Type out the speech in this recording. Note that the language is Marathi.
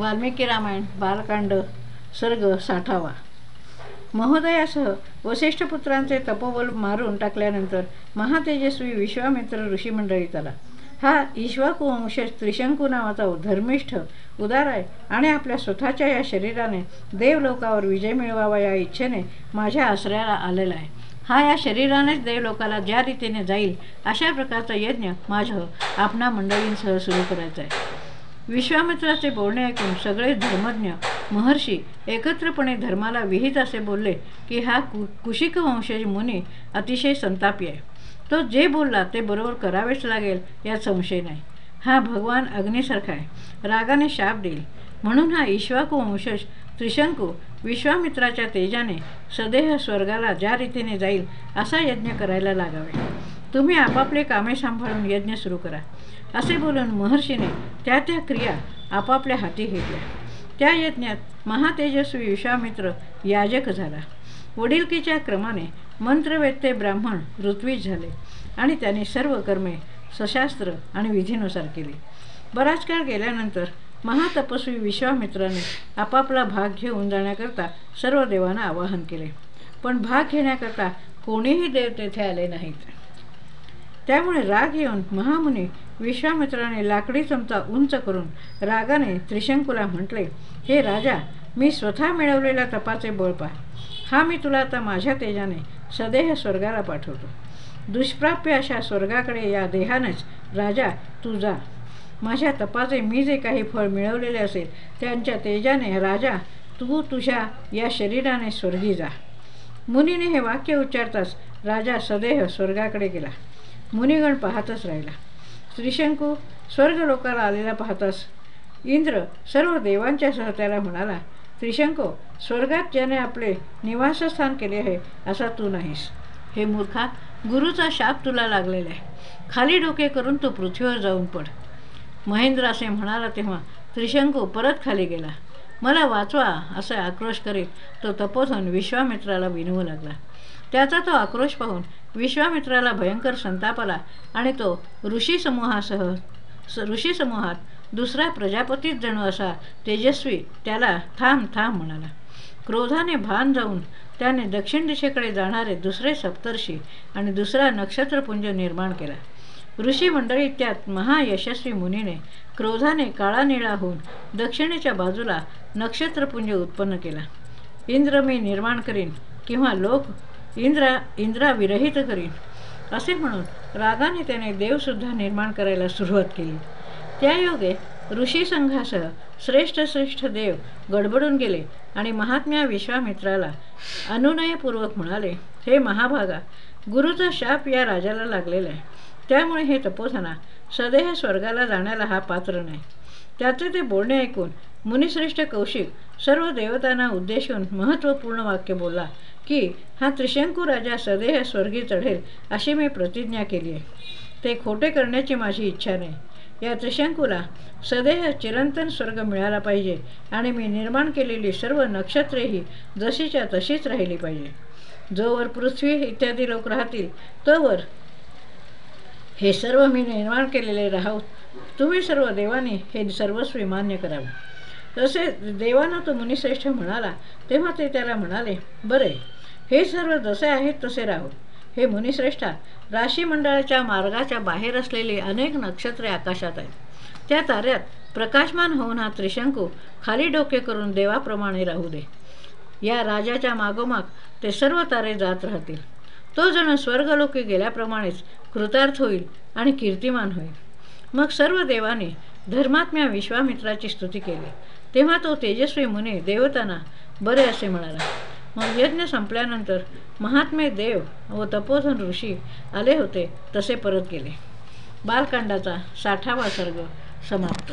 वाल्मिकी रामायण बालकांड सर्ग साठावा. महोदयासह वसिष्ठपुत्रांचे तपोबल मारून टाकल्यानंतर महातेजस्वी विश्वामित्र ऋषीमंडळीत आला. हा ईश्वाकुवंश त्रिशंकू नावाचा धर्मिष्ठ उदार आहे आणि आपल्या स्वतःच्या या शरीराने देवलोकावर विजय मिळवावा या इच्छेने माझ्या आश्रयाला आलेला आहे. हा या शरीरानेच देवलोकाला ज्या रीतीने जाईल अशा प्रकारचा यज्ञ माझं आपणा मंडळींसह सुरू करायचा आहे. विश्वामित्राचे बोलणे ऐकून सगळे धर्मज्ञ महर्षी एकत्रपणे धर्माला विहित असे बोलले की हा कु कुशिक वंशज मुनी अतिशय संतापी आहे. तो जे बोलला ते बरोबर करावेच लागेल यात संशय नाही. हा भगवान अग्नीसारखा आहे. रागाने शाप देईल. म्हणून हा ईश्वाकुवंशज त्रिशंकू विश्वामित्राच्या तेजाने सदेह स्वर्गाला ज्या रीतीने जाईल असा यज्ञ करायला लागावे. तुम्ही आपापले कामे सांभाळून यज्ञ सुरू करा. असे बोलून महर्षीने त्या त्या क्रिया आपापल्या हाती घेतल्या. त्या यज्ञात महातेजस्वी विश्वामित्र याजक झाला. वडिलकीच्या क्रमाने मंत्रवेत्ते ब्राह्मण ऋत्वीज झाले आणि त्यांनी सर्व कर्मे सशास्त्र आणि विधीनुसार केली. बराच काळ गेल्यानंतर महातपस्वी विश्वामित्राने आपापला भाग घेऊन जाण्याकरता सर्व देवांना आवाहन केले. पण भाग घेण्याकरता कोणीही देव तेथे आले नाहीत. त्यामुळे राग येऊन महामुनी विश्वामित्राने लाकडी चमचा उंच करून रागाने त्रिशंकूला म्हटले हे राजा मी स्वतः मिळवलेल्या तपाचे बळ पा हा मी तुला आता माझ्या तेजाने सदेह स्वर्गाला पाठवतो. दुष्प्राप्य अशा स्वर्गाकडे या देहानेच राजा तू जा. माझ्या तपाचे मी जे काही फळ मिळवलेले असेल त्यांच्या तेजाने राजा तू तुझ्या या शरीराने स्वर्गी जा. मुनीने हे वाक्य उच्चारताच राजा सदेह स्वर्गाकडे गेला. मुनिगण पाहतच राहिला. श्रीशंकू स्वर्गलोकाला आलेला पाहतास इंद्र सर्व देवांच्या त्याला म्हणाला त्रिशंको स्वर्गात ज्याने आपले निवासस्थान केले आहे असा तू नाहीस. हे मूर्खा गुरुचा शाप तुला लागलेला आहे. खाली डोके करून तू पृथ्वीवर जाऊन पड. महेंद्र असे म्हणाला तेव्हा त्रिशंकू परत खाली गेला. मला वाचवा असे आक्रोश करीत तो तपोधन विश्वामित्राला विनवू लागला. त्याचा तो आक्रोश पाहून विश्वामित्राला भयंकर संताप आला आणि तो ऋषी समूहासह ऋषी समूहात दुसरा प्रजापतीच जणू असा तेजस्वी त्याला थांब थांब म्हणाला. क्रोधाने भान जाऊन त्याने दक्षिण दिशेकडे जाणारे दुसरे सप्तर्षी आणि दुसरा नक्षत्रपुंज निर्माण केला. ऋषी मंडळी त्यात महायशस्वी मुनीने क्रोधाने काळा निळा होऊन दक्षिणेच्या बाजूला नक्षत्रपुंज उत्पन्न केला. इंद्र मी निर्माण करीन किंवा लोक इंद्रा इंद्रा विरहित करीन असे म्हणून रागाने त्याने देवसुद्धा निर्माण करायला सुरुवात केली. त्या योगे ऋषी संघासह श्रेष्ठ श्रेष्ठ देव गडबडून गेले आणि महात्म्या विश्वामित्राला अनुनयपूर्वक म्हणाले हे महाभागा गुरुचा शाप या राजाला लागलेला आहे. त्यामुळे हे तपोधना सदेह स्वर्गाला जाण्याला हा पात्र नाही. त्याचे ते बोलणे ऐकून मुनिश्रेष्ठ कौशिक सर्व देवतांना उद्देशून महत्त्वपूर्ण वाक्य बोलला की हा त्रिशंकू राजा सदेह स्वर्गी चढेल अशी मी प्रतिज्ञा केली आहे. ते खोटे करण्याची माझी इच्छा नाही. या त्रिशंकूला सदेह चिरंतन स्वर्ग मिळाला पाहिजे आणि मी निर्माण केलेली सर्व नक्षत्रेही जशीच्या तशीच राहिली पाहिजे. जोवर पृथ्वी इत्यादी लोक राहतील तोवर हे सर्व मी निर्माण केलेले राहू. तुम्ही सर्व देवानी हे सर्वस्वी मान्य करावे. तसे देवानं तो मुनिश्रेष्ठ म्हणाला तेव्हा ते त्याला म्हणाले बरे हे सर्व जसे आहेत तसे राहू. हे मुनिश्रेष्ठा राशीमंडळाच्या मार्गाच्या बाहेर असलेली अनेक नक्षत्रे आकाशात आहेत. त्या ताऱ्यात प्रकाशमान होऊन हा त्रिशंकू खाली डोके करून देवाप्रमाणे राहू दे. या राजाच्या मागोमाग ते सर्व तारे जात राहतील. तो जण स्वर्गलोकी गेल्याप्रमाणेच कृतार्थ होईल आणि कीर्तिमान होईल. मग सर्व देवाने धर्मात्म्या विश्वामित्राची स्तुती केली. तेव्हा तो तेजस्वी मुनी देवतांना बरे असे म्हणाला मग यज्ञ संपल्यानंतर महात्मे देव व तपोधन ऋषी आले होते तसे परत गेले. बालकांडाचा साठावा सर्ग समाप्त.